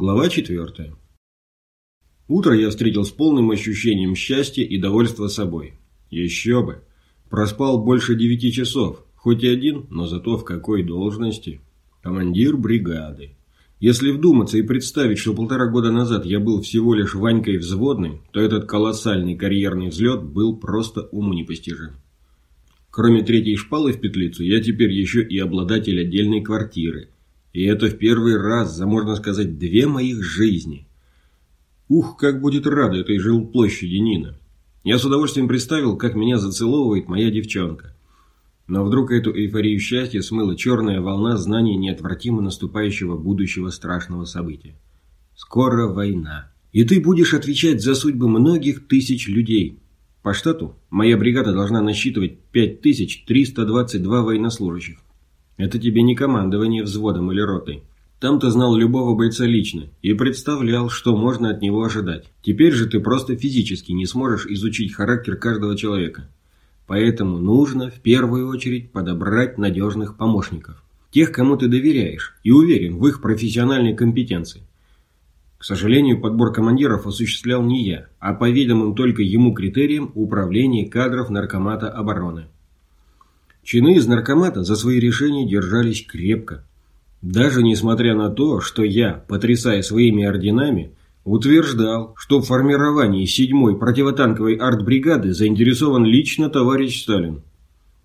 Глава 4. Утро я встретил с полным ощущением счастья и довольства собой. Еще бы. Проспал больше девяти часов. Хоть и один, но зато в какой должности. Командир бригады. Если вдуматься и представить, что полтора года назад я был всего лишь Ванькой взводным, то этот колоссальный карьерный взлет был просто уму непостижим. Кроме третьей шпалы в петлицу, я теперь еще и обладатель отдельной квартиры. И это в первый раз за, можно сказать, две моих жизни. Ух, как будет рада этой жилплощади Нина. Я с удовольствием представил, как меня зацеловывает моя девчонка. Но вдруг эту эйфорию счастья смыла черная волна знаний неотвратимо наступающего будущего страшного события. Скоро война. И ты будешь отвечать за судьбы многих тысяч людей. По штату моя бригада должна насчитывать 5322 военнослужащих. Это тебе не командование взводом или ротой. Там ты знал любого бойца лично и представлял, что можно от него ожидать. Теперь же ты просто физически не сможешь изучить характер каждого человека. Поэтому нужно в первую очередь подобрать надежных помощников. Тех, кому ты доверяешь и уверен в их профессиональной компетенции. К сожалению, подбор командиров осуществлял не я, а по ведомым только ему критериям управления кадров Наркомата обороны. Чины из Наркомата за свои решения держались крепко, даже несмотря на то, что я, потрясая своими орденами, утверждал, что в формировании 7-й противотанковой артбригады заинтересован лично товарищ Сталин.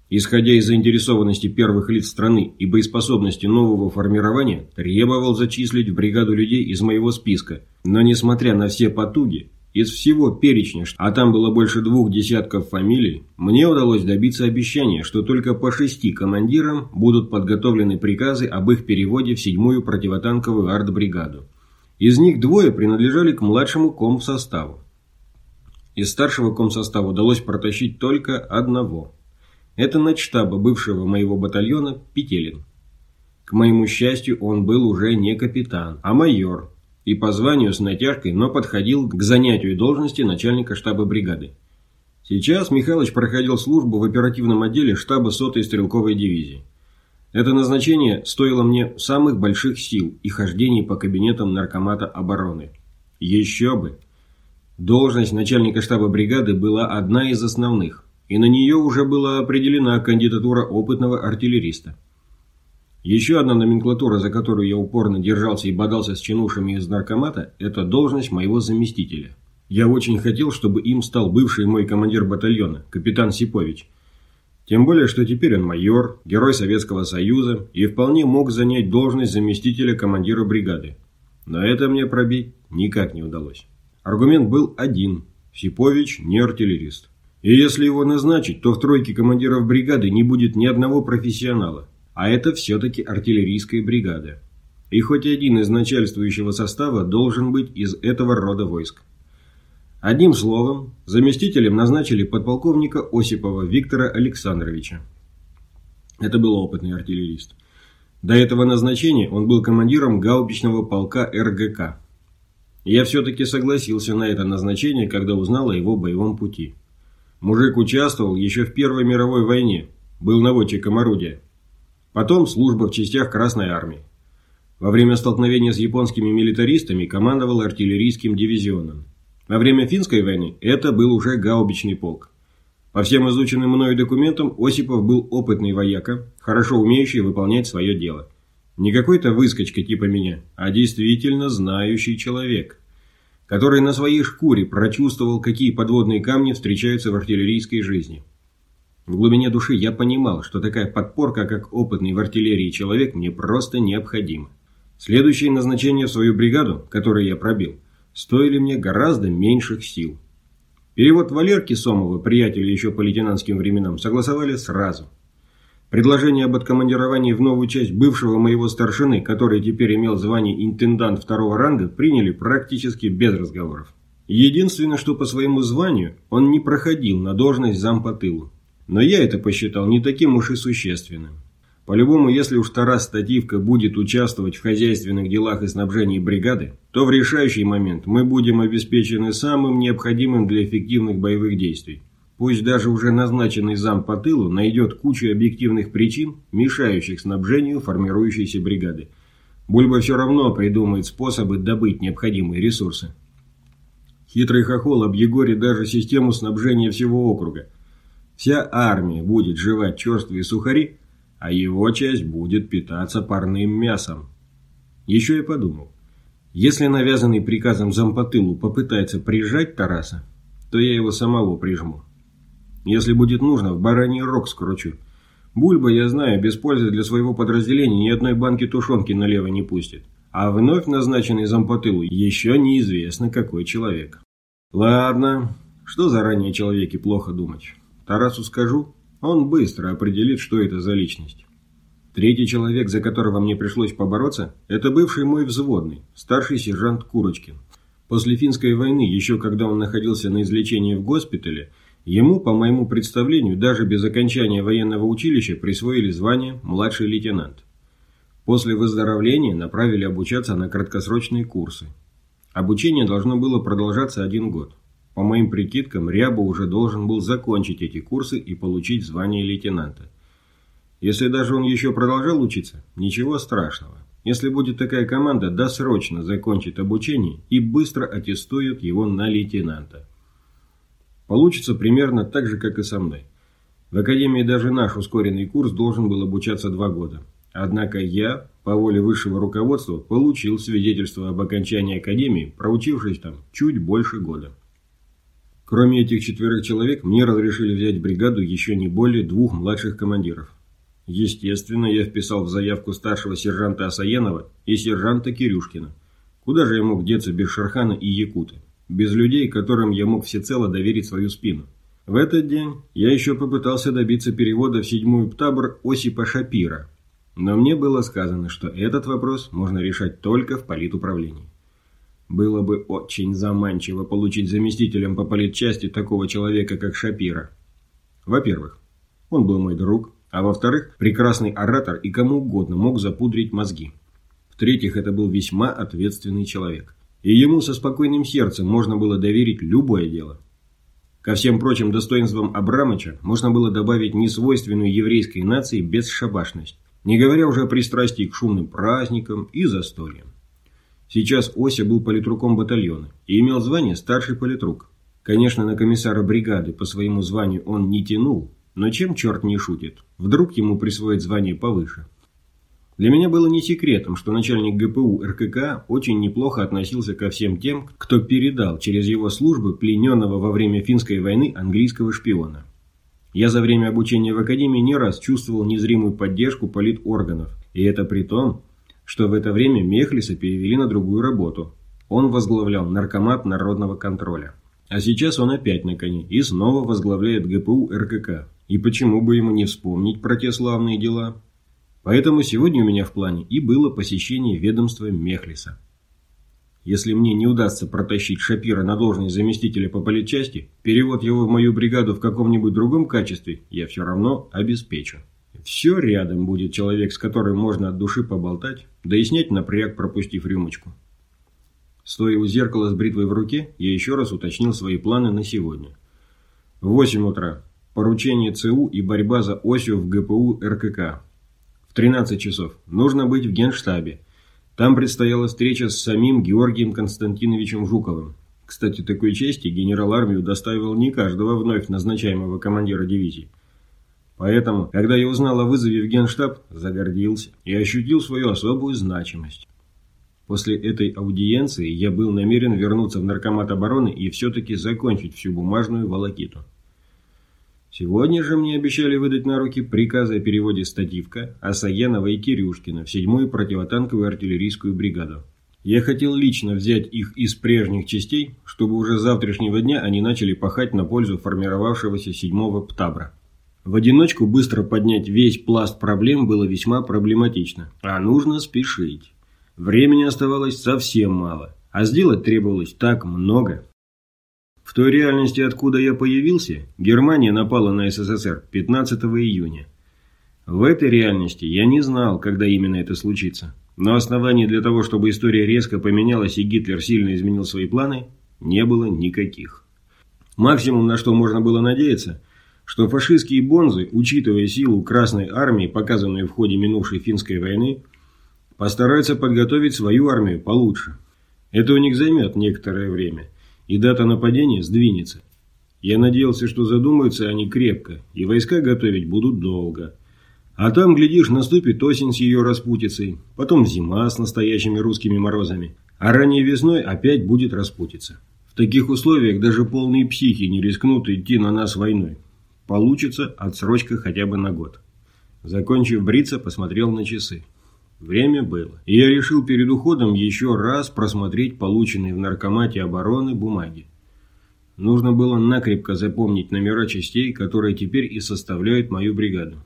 Исходя из заинтересованности первых лиц страны и боеспособности нового формирования, требовал зачислить в бригаду людей из моего списка. Но несмотря на все потуги, из всего перечня, а там было больше двух десятков фамилий, мне удалось добиться обещания, что только по шести командирам будут подготовлены приказы об их переводе в седьмую противотанковую артбригаду. Из них двое принадлежали к младшему комсоставу. Из старшего комсостава удалось протащить только одного. Это начштаба бывшего моего батальона Петелин. К моему счастью, он был уже не капитан, а майор, и по званию с натяжкой, но подходил к занятию должности начальника штаба бригады. Сейчас Михалыч проходил службу в оперативном отделе штаба сотой стрелковой дивизии. Это назначение стоило мне самых больших сил и хождений по кабинетам наркомата обороны. Еще бы! Должность начальника штаба бригады была одна из основных, и на нее уже была определена кандидатура опытного артиллериста. Еще одна номенклатура, за которую я упорно держался и бодался с чинушами из наркомата, это должность моего заместителя. Я очень хотел, чтобы им стал бывший мой командир батальона, капитан Сипович. Тем более, что теперь он майор, герой Советского Союза и вполне мог занять должность заместителя командира бригады. Но это мне пробить никак не удалось. Аргумент был один – Сипович не артиллерист. И если его назначить, то в тройке командиров бригады не будет ни одного профессионала. А это все-таки артиллерийская бригада. И хоть один из начальствующего состава должен быть из этого рода войск. Одним словом, заместителем назначили подполковника Осипова Виктора Александровича. Это был опытный артиллерист. До этого назначения он был командиром гаубичного полка РГК. Я все-таки согласился на это назначение, когда узнал о его боевом пути. Мужик участвовал еще в Первой мировой войне, был наводчиком орудия. Потом служба в частях Красной Армии. Во время столкновения с японскими милитаристами командовал артиллерийским дивизионом. Во время финской войны это был уже гаубичный полк. По всем изученным мною документам Осипов был опытный вояка, хорошо умеющий выполнять свое дело. Не какой-то выскочка типа меня, а действительно знающий человек, который на своей шкуре прочувствовал, какие подводные камни встречаются в артиллерийской жизни. В глубине души я понимал, что такая подпорка, как опытный в артиллерии человек, мне просто необходима. Следующие назначения в свою бригаду, которые я пробил, стоили мне гораздо меньших сил. Перевод Валерки Сомова, приятеля еще по лейтенантским временам, согласовали сразу. Предложение об откомандировании в новую часть бывшего моего старшины, который теперь имел звание интендант второго ранга, приняли практически без разговоров. Единственное, что по своему званию он не проходил на должность зам по тылу. Но я это посчитал не таким уж и существенным. По-любому, если уж Тарас Стативка будет участвовать в хозяйственных делах и снабжении бригады, то в решающий момент мы будем обеспечены самым необходимым для эффективных боевых действий. Пусть даже уже назначенный зам по тылу найдет кучу объективных причин, мешающих снабжению формирующейся бригады. Бульба все равно придумает способы добыть необходимые ресурсы. Хитрый хохол объегорит даже систему снабжения всего округа. Вся армия будет жевать черствые сухари, а его часть будет питаться парным мясом. Еще я подумал, если навязанный приказом зампотылу попытается прижать Тараса, то я его самого прижму. Если будет нужно, в бараний рог скручу. Бульба, я знаю, без пользы для своего подразделения ни одной банки тушенки налево не пустит. А вновь назначенный зампотылу еще неизвестно какой человек. Ладно, что заранее человеке плохо думать. Тарасу скажу, он быстро определит, что это за личность. Третий человек, за которого мне пришлось побороться, это бывший мой взводный, старший сержант Курочкин. После финской войны, еще когда он находился на излечении в госпитале, ему, по моему представлению, даже без окончания военного училища присвоили звание младший лейтенант. После выздоровления направили обучаться на краткосрочные курсы. Обучение должно было продолжаться один год. По моим прикидкам, Ряба уже должен был закончить эти курсы и получить звание лейтенанта. Если даже он еще продолжал учиться, ничего страшного. Если будет такая команда, досрочно закончит обучение и быстро аттестует его на лейтенанта. Получится примерно так же, как и со мной. В академии даже наш ускоренный курс должен был обучаться два года. Однако я, по воле высшего руководства, получил свидетельство об окончании академии, проучившись там чуть больше года. Кроме этих четверых человек, мне разрешили взять в бригаду еще не более двух младших командиров. Естественно, я вписал в заявку старшего сержанта Асаенова и сержанта Кирюшкина. Куда же я мог деться без Шерхана и Якуты? Без людей, которым я мог всецело доверить свою спину. В этот день я еще попытался добиться перевода в седьмую птабр Осипа Шапира. Но мне было сказано, что этот вопрос можно решать только в политуправлении. Было бы очень заманчиво получить заместителем по политчасти такого человека, как Шапира. Во-первых, он был мой друг, а во-вторых, прекрасный оратор и кому угодно мог запудрить мозги. В-третьих, это был весьма ответственный человек. И ему со спокойным сердцем можно было доверить любое дело. Ко всем прочим достоинствам Абрамыча можно было добавить несвойственную еврейской нации бесшабашность, не говоря уже о пристрастии к шумным праздникам и застольям. Сейчас Ося был политруком батальона и имел звание старший политрук. Конечно, на комиссара бригады по своему званию он не тянул, но чем черт не шутит? Вдруг ему присвоят звание повыше? Для меня было не секретом, что начальник ГПУ РКК очень неплохо относился ко всем тем, кто передал через его службы плененного во время финской войны английского шпиона. Я за время обучения в Академии не раз чувствовал незримую поддержку политорганов, и это при том, что в это время Мехлиса перевели на другую работу. Он возглавлял Наркомат народного контроля. А сейчас он опять на коне и снова возглавляет ГПУ РКК. И почему бы ему не вспомнить про те славные дела? Поэтому сегодня у меня в плане и было посещение ведомства Мехлиса. Если мне не удастся протащить Шапира на должность заместителя по политчасти, перевод его в мою бригаду в каком-нибудь другом качестве я все равно обеспечу. Все рядом будет человек, с которым можно от души поболтать, да и снять напряг, пропустив рюмочку. Стоя у зеркала с бритвой в руке, я еще раз уточнил свои планы на сегодня. В 8 утра. Поручение ЦУ и борьба за осью в ГПУ РКК. В 13 часов. Нужно быть в Генштабе. Там предстояла встреча с самим Георгием Константиновичем Жуковым. Кстати, такой чести генерал армию доставил не каждого вновь назначаемого командира дивизии. Поэтому, когда я узнал о вызове в Генштаб, загордился и ощутил свою особую значимость. После этой аудиенции я был намерен вернуться в Наркомат обороны и все-таки закончить всю бумажную волокиту. Сегодня же мне обещали выдать на руки приказы о переводе Стативка, Асаенова и Кирюшкина в 7-ю противотанковую артиллерийскую бригаду. Я хотел лично взять их из прежних частей, чтобы уже с завтрашнего дня они начали пахать на пользу формировавшегося 7-го ПТАБРа. В одиночку быстро поднять весь пласт проблем было весьма проблематично, а нужно спешить. Времени оставалось совсем мало, а сделать требовалось так много. В той реальности, откуда я появился, Германия напала на СССР 15 июня. В этой реальности я не знал, когда именно это случится. Но оснований для того, чтобы история резко поменялась и Гитлер сильно изменил свои планы, не было никаких. Максимум, на что можно было надеяться, что фашистские бонзы, учитывая силу Красной Армии, показанную в ходе минувшей финской войны, постараются подготовить свою армию получше. Это у них займет некоторое время, и дата нападения сдвинется. Я надеялся, что задумаются они крепко, и войска готовить будут долго. А там, глядишь, наступит осень с ее распутицей, потом зима с настоящими русскими морозами, а ранней весной опять будет распутиться. В таких условиях даже полные психи не рискнут идти на нас войной. Получится отсрочка хотя бы на год. Закончив бриться, посмотрел на часы. Время было. И я решил перед уходом еще раз просмотреть полученные в наркомате обороны бумаги. Нужно было накрепко запомнить номера частей, которые теперь и составляют мою бригаду.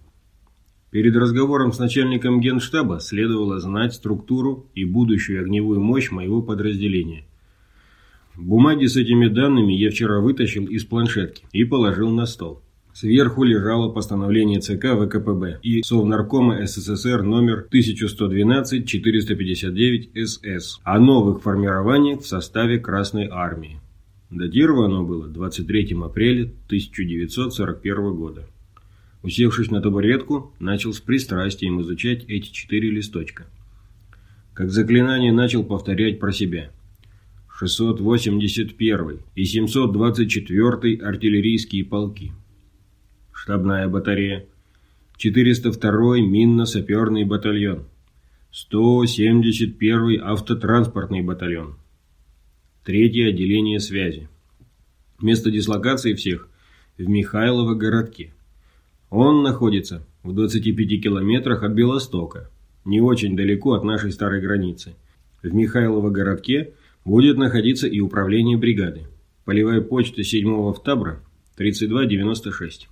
Перед разговором с начальником генштаба следовало знать структуру и будущую огневую мощь моего подразделения. Бумаги с этими данными я вчера вытащил из планшетки и положил на стол. Сверху лежало постановление ЦК ВКПБ и Совнаркома СССР номер 1112-459-СС о новых формированиях в составе Красной Армии. Датировано было 23 апреля 1941 года. Усевшись на табуретку, начал с пристрастием изучать эти четыре листочка. Как заклинание начал повторять про себя. 681 и 724 артиллерийские полки. Штабная батарея. 402 минно-саперный батальон. 171 автотранспортный батальон. Третье отделение связи. Место дислокации всех в Михайлово городке. Он находится в 25 километрах от Белостока, не очень далеко от нашей старой границы. В Михайлово городке будет находиться и управление бригады. Полевая почта 7-го ВТАБРа 3296.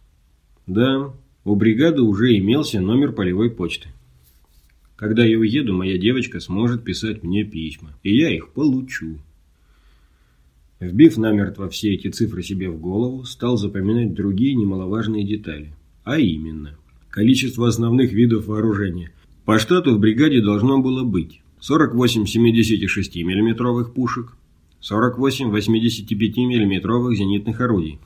Да, у бригады уже имелся номер полевой почты. Когда я уеду, моя девочка сможет писать мне письма, и я их получу. Вбив намертво все эти цифры себе в голову, стал запоминать другие немаловажные детали. А именно, количество основных видов вооружения. По штату в бригаде должно было быть 48 76 миллиметровых пушек, 48 85 миллиметровых зенитных орудий,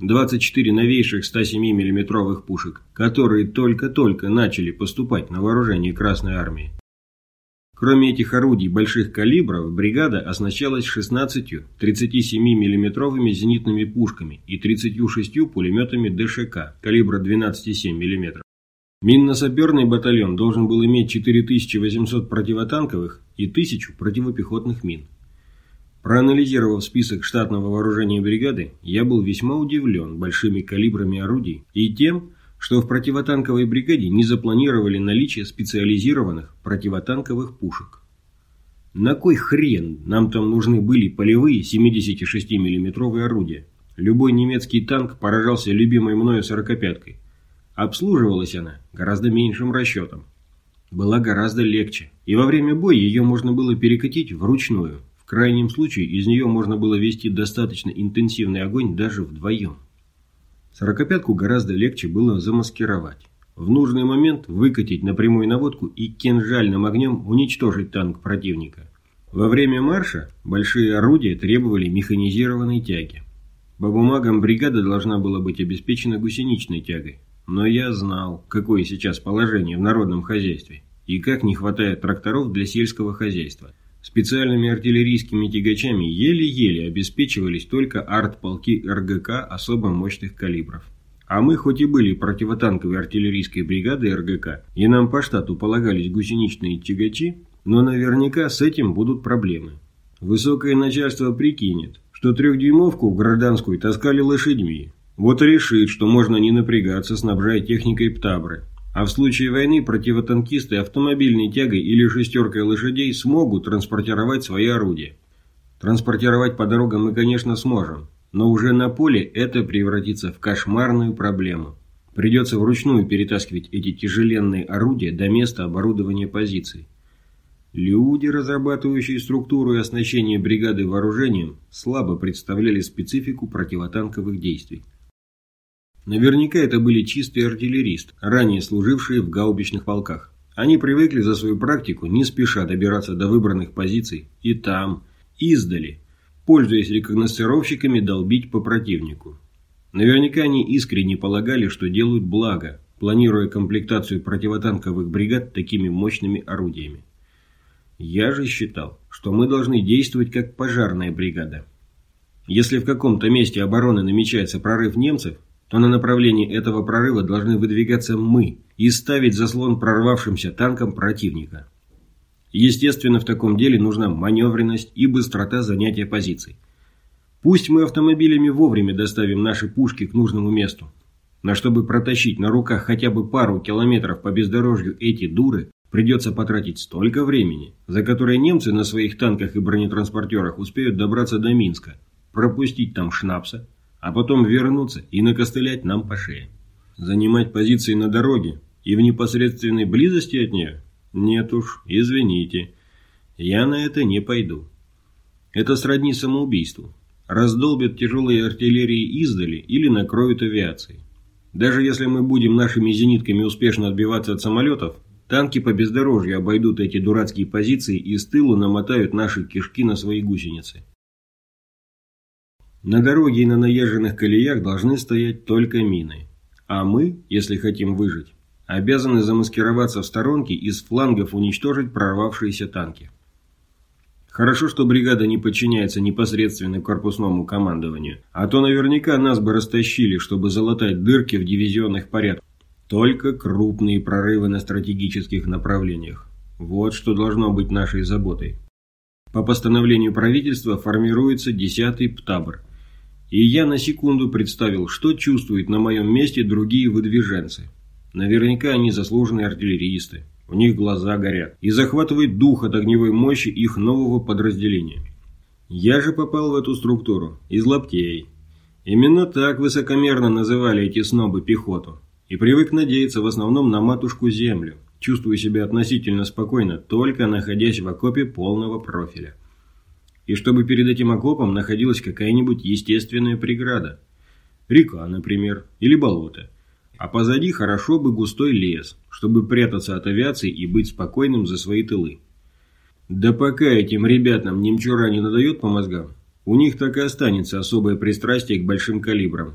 24 новейших 107 миллиметровых пушек, которые только-только начали поступать на вооружение Красной Армии, Кроме этих орудий больших калибров, бригада оснащалась 16 37 миллиметровыми зенитными пушками и 36 пулеметами ДШК калибра 12,7 мм. Минно-саперный батальон должен был иметь 4800 противотанковых и 1000 противопехотных мин. Проанализировав список штатного вооружения бригады, я был весьма удивлен большими калибрами орудий и тем, что в противотанковой бригаде не запланировали наличие специализированных противотанковых пушек. На кой хрен нам там нужны были полевые 76 миллиметровые орудия? Любой немецкий танк поражался любимой мною сорокопяткой. Обслуживалась она гораздо меньшим расчетом. Была гораздо легче, и во время боя ее можно было перекатить вручную. Крайнем случае из нее можно было вести достаточно интенсивный огонь даже вдвоем. Сорокопятку гораздо легче было замаскировать. В нужный момент выкатить на прямую наводку и кинжальным огнем уничтожить танк противника. Во время марша большие орудия требовали механизированной тяги. По бумагам бригада должна была быть обеспечена гусеничной тягой. Но я знал, какое сейчас положение в народном хозяйстве и как не хватает тракторов для сельского хозяйства. Специальными артиллерийскими тягачами еле-еле обеспечивались только артполки РГК особо мощных калибров. А мы хоть и были противотанковой артиллерийской бригадой РГК, и нам по штату полагались гусеничные тягачи, но наверняка с этим будут проблемы. Высокое начальство прикинет, что трехдюймовку в гражданскую таскали лошадьми. Вот и решит, что можно не напрягаться, снабжая техникой ПТАБры, а в случае войны противотанкисты автомобильной тягой или шестеркой лошадей смогут транспортировать свои орудия. Транспортировать по дорогам мы, конечно, сможем, но уже на поле это превратится в кошмарную проблему. Придется вручную перетаскивать эти тяжеленные орудия до места оборудования позиций. Люди, разрабатывающие структуру и оснащение бригады вооружением, слабо представляли специфику противотанковых действий. Наверняка это были чистые артиллеристы, ранее служившие в гаубичных полках. Они привыкли за свою практику не спеша добираться до выбранных позиций и там, издали, пользуясь рекогносцировщиками, долбить по противнику. Наверняка они искренне полагали, что делают благо, планируя комплектацию противотанковых бригад такими мощными орудиями. Я же считал, что мы должны действовать как пожарная бригада. Если в каком-то месте обороны намечается прорыв немцев, то на направлении этого прорыва должны выдвигаться мы и ставить заслон прорвавшимся танкам противника. Естественно, в таком деле нужна маневренность и быстрота занятия позиций. Пусть мы автомобилями вовремя доставим наши пушки к нужному месту, но чтобы протащить на руках хотя бы пару километров по бездорожью эти дуры, придется потратить столько времени, за которое немцы на своих танках и бронетранспортерах успеют добраться до Минска, пропустить там шнапса, а потом вернуться и накостылять нам по шее. Занимать позиции на дороге и в непосредственной близости от нее? Нет уж, извините, я на это не пойду. Это сродни самоубийству. Раздолбят тяжелые артиллерии издали или накроют авиацией. Даже если мы будем нашими зенитками успешно отбиваться от самолетов, танки по бездорожью обойдут эти дурацкие позиции и с тылу намотают наши кишки на свои гусеницы. На дороге и на наезженных колеях должны стоять только мины. А мы, если хотим выжить, обязаны замаскироваться в сторонке и с флангов уничтожить прорвавшиеся танки. Хорошо, что бригада не подчиняется непосредственно корпусному командованию, а то наверняка нас бы растащили, чтобы залатать дырки в дивизионных порядках. Только крупные прорывы на стратегических направлениях. Вот что должно быть нашей заботой. По постановлению правительства формируется 10-й ПТАБР. И я на секунду представил, что чувствуют на моем месте другие выдвиженцы. Наверняка они заслуженные артиллеристы. У них глаза горят. И захватывает дух от огневой мощи их нового подразделения. Я же попал в эту структуру из лаптей. Именно так высокомерно называли эти снобы пехоту. И привык надеяться в основном на матушку землю, чувствуя себя относительно спокойно, только находясь в окопе полного профиля и чтобы перед этим окопом находилась какая-нибудь естественная преграда. Река, например, или болото. А позади хорошо бы густой лес, чтобы прятаться от авиации и быть спокойным за свои тылы. Да пока этим ребятам немчура не надает по мозгам, у них так и останется особое пристрастие к большим калибрам.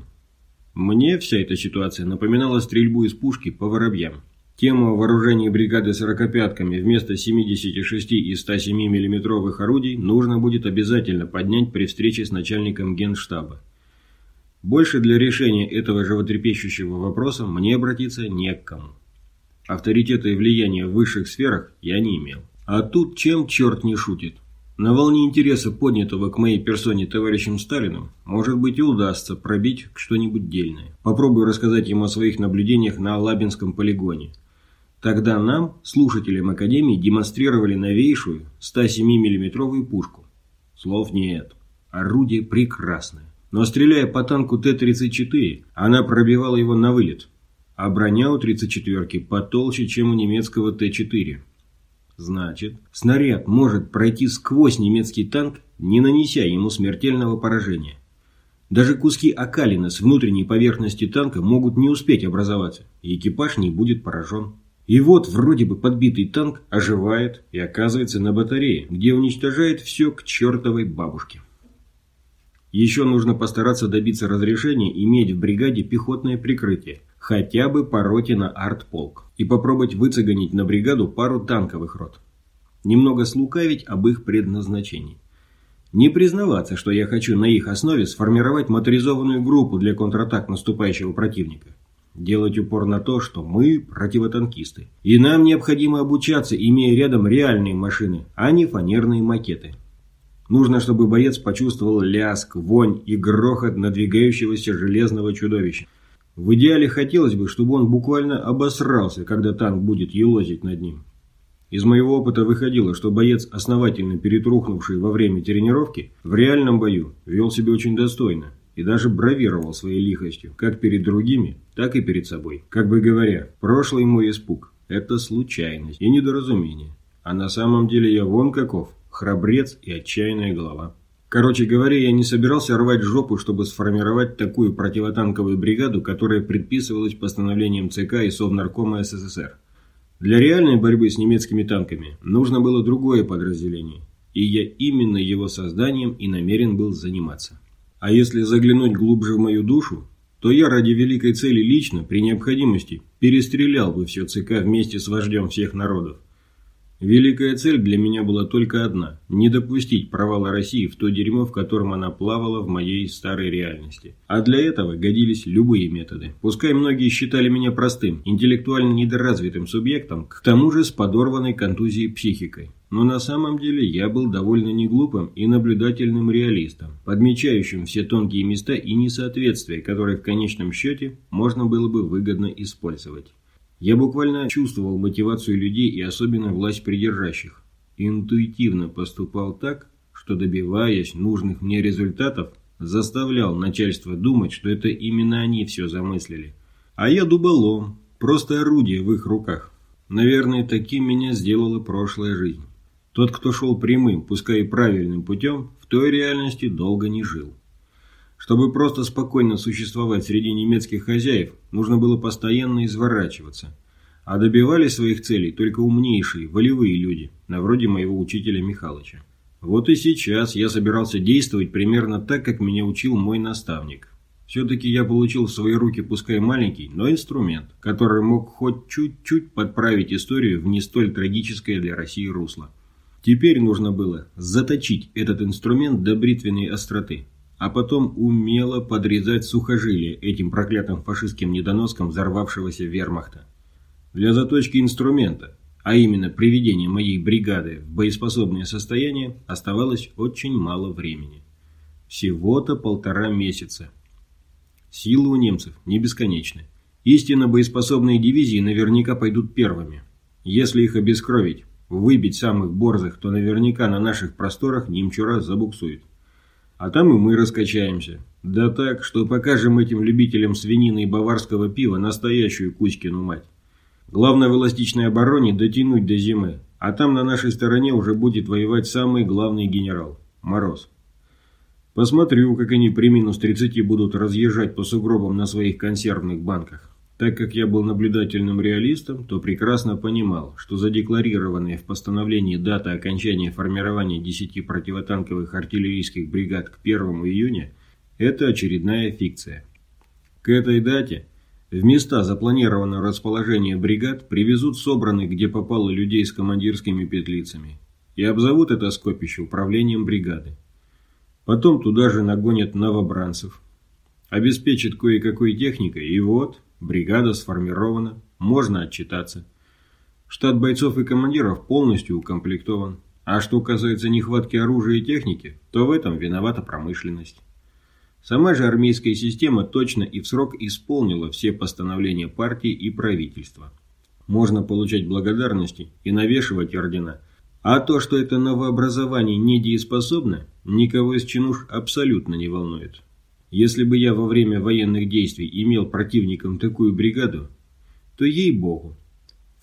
Мне вся эта ситуация напоминала стрельбу из пушки по воробьям. Тему о вооружении бригады сорокопятками вместо 76 и 107 миллиметровых орудий нужно будет обязательно поднять при встрече с начальником генштаба. Больше для решения этого животрепещущего вопроса мне обратиться не к кому. Авторитета и влияния в высших сферах я не имел. А тут чем черт не шутит? На волне интереса, поднятого к моей персоне товарищем Сталиным, может быть и удастся пробить что-нибудь дельное. Попробую рассказать ему о своих наблюдениях на Лабинском полигоне – Тогда нам, слушателям Академии, демонстрировали новейшую 107 миллиметровую пушку. Слов нет. Орудие прекрасное. Но стреляя по танку Т-34, она пробивала его на вылет. А броня у 34-ки потолще, чем у немецкого Т-4. Значит, снаряд может пройти сквозь немецкий танк, не нанеся ему смертельного поражения. Даже куски окалина с внутренней поверхности танка могут не успеть образоваться, и экипаж не будет поражен. И вот вроде бы подбитый танк оживает и оказывается на батарее, где уничтожает все к чертовой бабушке. Еще нужно постараться добиться разрешения иметь в бригаде пехотное прикрытие, хотя бы по роте на артполк, и попробовать выцегонить на бригаду пару танковых рот. Немного слукавить об их предназначении. Не признаваться, что я хочу на их основе сформировать моторизованную группу для контратак наступающего противника – делать упор на то, что мы противотанкисты. И нам необходимо обучаться, имея рядом реальные машины, а не фанерные макеты. Нужно, чтобы боец почувствовал ляск, вонь и грохот надвигающегося железного чудовища. В идеале хотелось бы, чтобы он буквально обосрался, когда танк будет елозить над ним. Из моего опыта выходило, что боец, основательно перетрухнувший во время тренировки, в реальном бою вел себя очень достойно и даже бравировал своей лихостью, как перед другими, так и перед собой. Как бы говоря, прошлый мой испуг – это случайность и недоразумение. А на самом деле я вон каков, храбрец и отчаянная голова. Короче говоря, я не собирался рвать жопу, чтобы сформировать такую противотанковую бригаду, которая предписывалась постановлением ЦК и Совнаркома СССР. Для реальной борьбы с немецкими танками нужно было другое подразделение, и я именно его созданием и намерен был заниматься. А если заглянуть глубже в мою душу, то я ради великой цели лично, при необходимости, перестрелял бы все ЦК вместе с вождем всех народов. Великая цель для меня была только одна – не допустить провала России в то дерьмо, в котором она плавала в моей старой реальности. А для этого годились любые методы. Пускай многие считали меня простым, интеллектуально недоразвитым субъектом, к тому же с подорванной контузией психикой. Но на самом деле я был довольно неглупым и наблюдательным реалистом, подмечающим все тонкие места и несоответствия, которые в конечном счете можно было бы выгодно использовать. Я буквально чувствовал мотивацию людей и особенно власть придержащих. Интуитивно поступал так, что добиваясь нужных мне результатов, заставлял начальство думать, что это именно они все замыслили. А я дуболом, просто орудие в их руках. Наверное, таким меня сделала прошлая жизнь. Тот, кто шел прямым, пускай и правильным путем, в той реальности долго не жил. Чтобы просто спокойно существовать среди немецких хозяев, нужно было постоянно изворачиваться. А добивали своих целей только умнейшие, волевые люди, на вроде моего учителя Михалыча. Вот и сейчас я собирался действовать примерно так, как меня учил мой наставник. Все-таки я получил в свои руки пускай маленький, но инструмент, который мог хоть чуть-чуть подправить историю в не столь трагическое для России русло. Теперь нужно было заточить этот инструмент до бритвенной остроты, а потом умело подрезать сухожилия этим проклятым фашистским недоноском взорвавшегося вермахта. Для заточки инструмента, а именно приведения моей бригады в боеспособное состояние, оставалось очень мало времени. Всего-то полтора месяца. Силы у немцев не бесконечны. Истинно боеспособные дивизии наверняка пойдут первыми. Если их обескровить, выбить самых борзых, то наверняка на наших просторах немчура забуксует. А там и мы раскачаемся. Да так, что покажем этим любителям свинины и баварского пива настоящую Кузькину мать. Главное в эластичной обороне дотянуть до зимы, а там на нашей стороне уже будет воевать самый главный генерал – Мороз. Посмотрю, как они при минус 30 будут разъезжать по сугробам на своих консервных банках. Так как я был наблюдательным реалистом, то прекрасно понимал, что задекларированная в постановлении дата окончания формирования 10 противотанковых артиллерийских бригад к 1 июня – это очередная фикция. К этой дате в места запланированного расположения бригад привезут собранных, где попало людей с командирскими петлицами, и обзовут это скопище управлением бригады. Потом туда же нагонят новобранцев, обеспечат кое-какой техникой, и вот – Бригада сформирована, можно отчитаться. Штат бойцов и командиров полностью укомплектован. А что касается нехватки оружия и техники, то в этом виновата промышленность. Сама же армейская система точно и в срок исполнила все постановления партии и правительства. Можно получать благодарности и навешивать ордена. А то, что это новообразование недееспособно, никого из чинуш абсолютно не волнует. Если бы я во время военных действий имел противником такую бригаду, то ей-богу,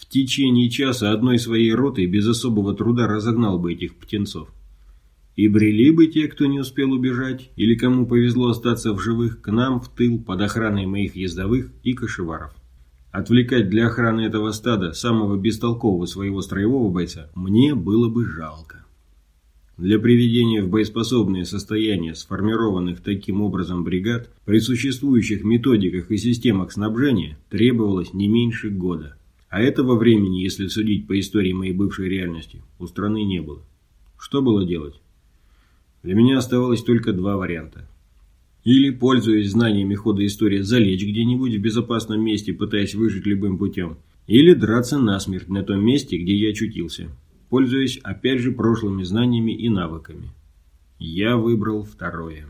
в течение часа одной своей ротой без особого труда разогнал бы этих птенцов. И брели бы те, кто не успел убежать, или кому повезло остаться в живых, к нам в тыл под охраной моих ездовых и кошеваров. Отвлекать для охраны этого стада самого бестолкового своего строевого бойца мне было бы жалко. Для приведения в боеспособное состояние сформированных таким образом бригад при существующих методиках и системах снабжения требовалось не меньше года. А этого времени, если судить по истории моей бывшей реальности, у страны не было. Что было делать? Для меня оставалось только два варианта. Или, пользуясь знаниями хода истории, залечь где-нибудь в безопасном месте, пытаясь выжить любым путем. Или драться насмерть на том месте, где я очутился пользуясь опять же прошлыми знаниями и навыками. Я выбрал второе.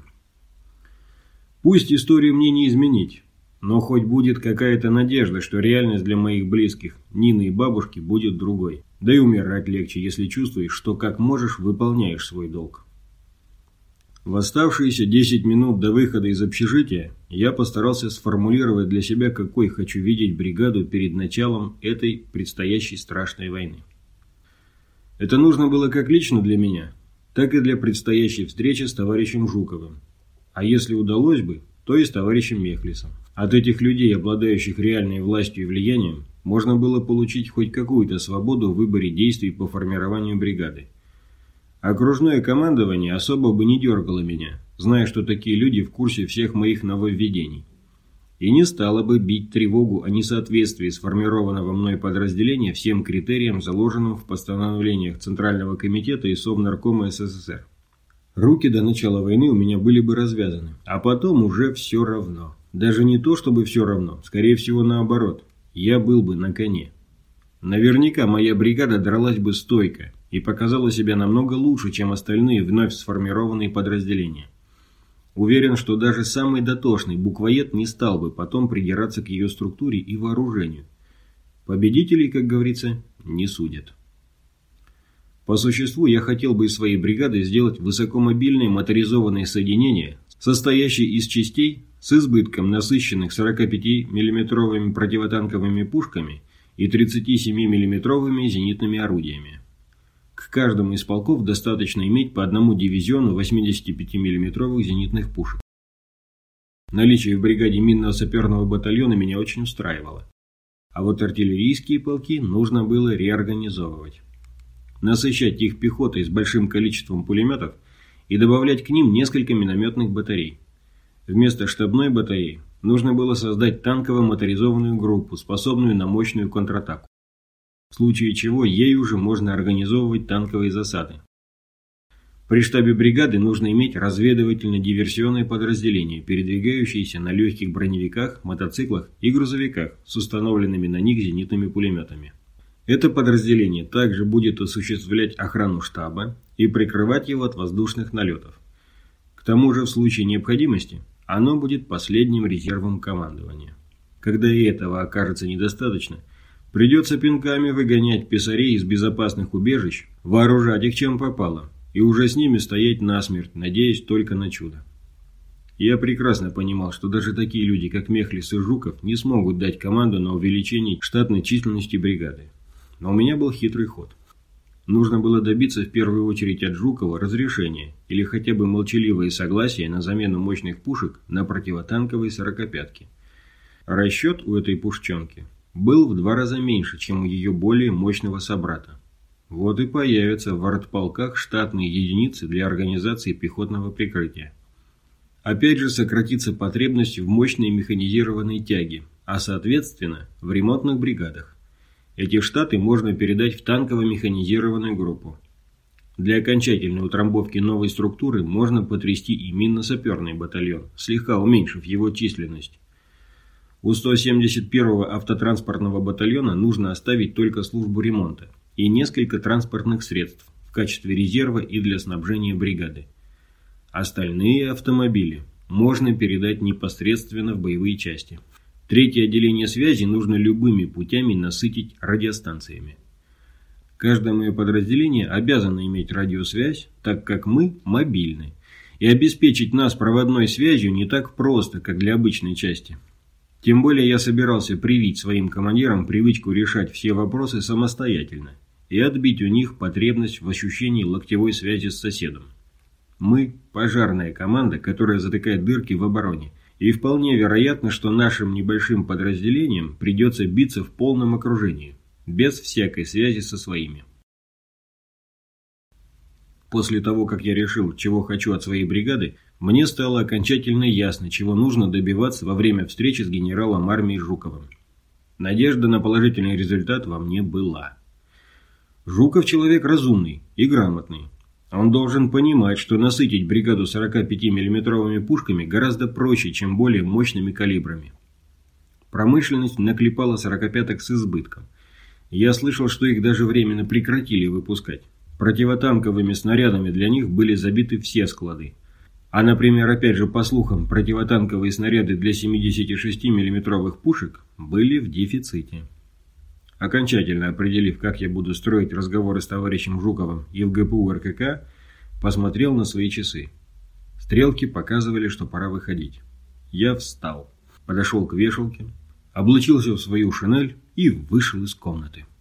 Пусть историю мне не изменить, но хоть будет какая-то надежда, что реальность для моих близких, Нины и бабушки, будет другой. Да и умирать легче, если чувствуешь, что как можешь выполняешь свой долг. В оставшиеся 10 минут до выхода из общежития я постарался сформулировать для себя, какой хочу видеть бригаду перед началом этой предстоящей страшной войны. Это нужно было как лично для меня, так и для предстоящей встречи с товарищем Жуковым. А если удалось бы, то и с товарищем Мехлисом. От этих людей, обладающих реальной властью и влиянием, можно было получить хоть какую-то свободу в выборе действий по формированию бригады. Окружное командование особо бы не дергало меня, зная, что такие люди в курсе всех моих нововведений. И не стала бы бить тревогу о несоответствии сформированного мной подразделения всем критериям, заложенным в постановлениях Центрального комитета и Совнаркома СССР. Руки до начала войны у меня были бы развязаны, а потом уже все равно. Даже не то, чтобы все равно, скорее всего наоборот. Я был бы на коне. Наверняка моя бригада дралась бы стойко и показала себя намного лучше, чем остальные вновь сформированные подразделения. Уверен, что даже самый дотошный буквоед не стал бы потом придираться к ее структуре и вооружению. Победителей, как говорится, не судят. По существу я хотел бы из своей бригады сделать высокомобильные моторизованные соединения, состоящие из частей с избытком насыщенных 45 миллиметровыми противотанковыми пушками и 37 миллиметровыми зенитными орудиями. К каждому из полков достаточно иметь по одному дивизиону 85 миллиметровых зенитных пушек. Наличие в бригаде минно-саперного батальона меня очень устраивало. А вот артиллерийские полки нужно было реорганизовывать насыщать их пехотой с большим количеством пулеметов и добавлять к ним несколько минометных батарей. Вместо штабной батареи нужно было создать танково-моторизованную группу, способную на мощную контратаку. В случае чего ей уже можно организовывать танковые засады. При штабе бригады нужно иметь разведывательно-диверсионное подразделение, передвигающееся на легких броневиках, мотоциклах и грузовиках с установленными на них зенитными пулеметами. Это подразделение также будет осуществлять охрану штаба и прикрывать его от воздушных налетов. К тому же в случае необходимости оно будет последним резервом командования. Когда и этого окажется недостаточно, придется пинками выгонять писарей из безопасных убежищ, вооружать их чем попало, и уже с ними стоять насмерть, надеясь только на чудо. Я прекрасно понимал, что даже такие люди, как Мехлис и Жуков, не смогут дать команду на увеличение штатной численности бригады. Но у меня был хитрый ход. Нужно было добиться в первую очередь от Жукова разрешения или хотя бы молчаливое согласие на замену мощных пушек на противотанковые сорокопятки. Расчет у этой пушченки был в два раза меньше, чем у ее более мощного собрата. Вот и появятся в артполках штатные единицы для организации пехотного прикрытия. Опять же сократится потребность в мощной механизированной тяге, а соответственно в ремонтных бригадах. Эти штаты можно передать в танково-механизированную группу. Для окончательной утрамбовки новой структуры можно потрясти и минно-саперный батальон, слегка уменьшив его численность. У 171-го автотранспортного батальона нужно оставить только службу ремонта и несколько транспортных средств в качестве резерва и для снабжения бригады. Остальные автомобили можно передать непосредственно в боевые части. Третье отделение связи нужно любыми путями насытить радиостанциями. Каждое мое подразделение обязано иметь радиосвязь, так как мы мобильны. И обеспечить нас проводной связью не так просто, как для обычной части. Тем более я собирался привить своим командирам привычку решать все вопросы самостоятельно и отбить у них потребность в ощущении локтевой связи с соседом. Мы – пожарная команда, которая затыкает дырки в обороне – и вполне вероятно, что нашим небольшим подразделениям придется биться в полном окружении, без всякой связи со своими. После того, как я решил, чего хочу от своей бригады, мне стало окончательно ясно, чего нужно добиваться во время встречи с генералом армии Жуковым. Надежда на положительный результат во мне была. Жуков человек разумный и грамотный, он должен понимать, что насытить бригаду 45 миллиметровыми пушками гораздо проще, чем более мощными калибрами. Промышленность наклепала 45-ок с избытком. Я слышал, что их даже временно прекратили выпускать. Противотанковыми снарядами для них были забиты все склады. А, например, опять же по слухам, противотанковые снаряды для 76 миллиметровых пушек были в дефиците. Окончательно определив, как я буду строить разговоры с товарищем Жуковым и в ГПУ РКК, посмотрел на свои часы. Стрелки показывали, что пора выходить. Я встал, подошел к вешалке, облачился в свою шинель и вышел из комнаты.